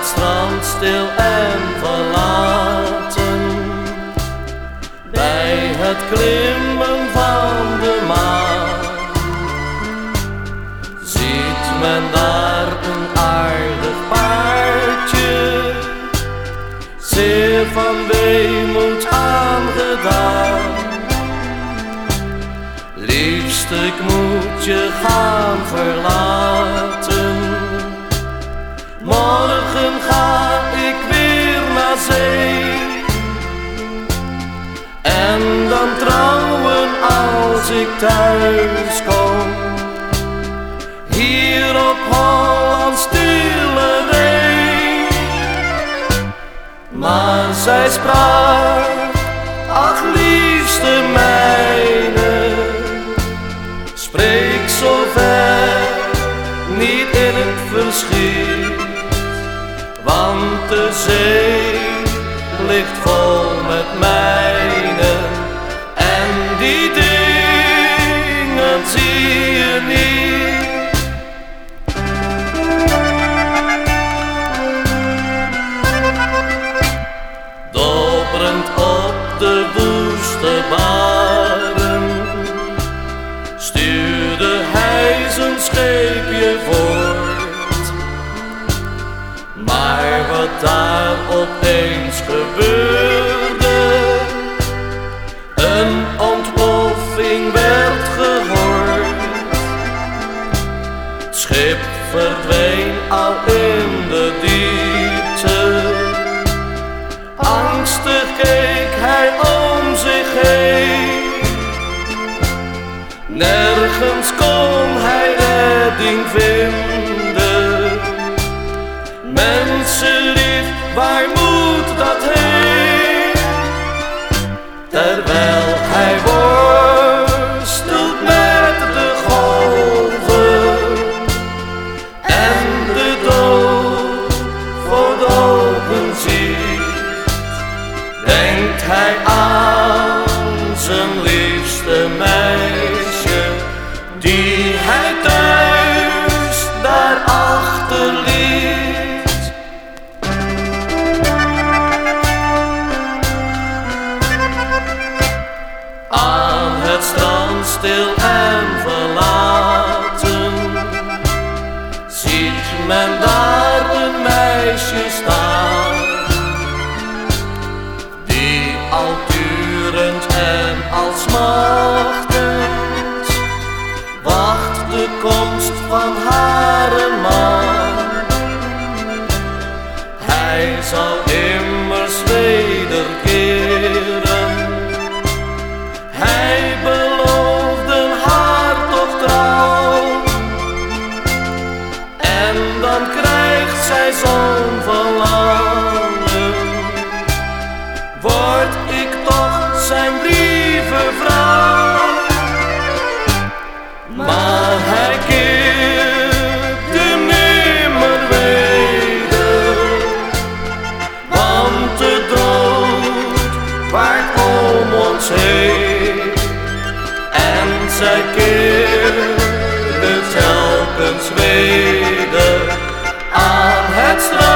het strand stil en verlaten. Bij het klimmen van de maan ziet men daar een aardig paardje, zeer van weemoed aangedaan. Liefst, ik moet je gaan verlaten. Ga ik weer naar zee. En dan trouwen als ik thuis kom. Hier op Holland stille ree. Maar zij sprak, ach liefste mijne. Spreek zo ver, zee ligt vol met mijnen. En die dingen zie je niet. Dobberend op de woeste baren stuurde hij zijn scheepje voort. Daar opeens gebeurde, een ontploffing werd gehoord. Schip verdween al in de diepte. Angstig keek hij om zich heen. Nergens kon hij redding vinden. Waar moet dat heen? Terwijl hij worstelt met de golven en de dood voor de ogen ziet, denkt hij aan Ziet men daar meisje staan. Die al durend en al smachtend Wacht de komst van haar man. Hij zal zo'n verlangen Word ik toch zijn lieve vrouw. Maar hij keerde nimmer weder Want de dood waart om ons heen. En zij keerde telkens weder I'm had.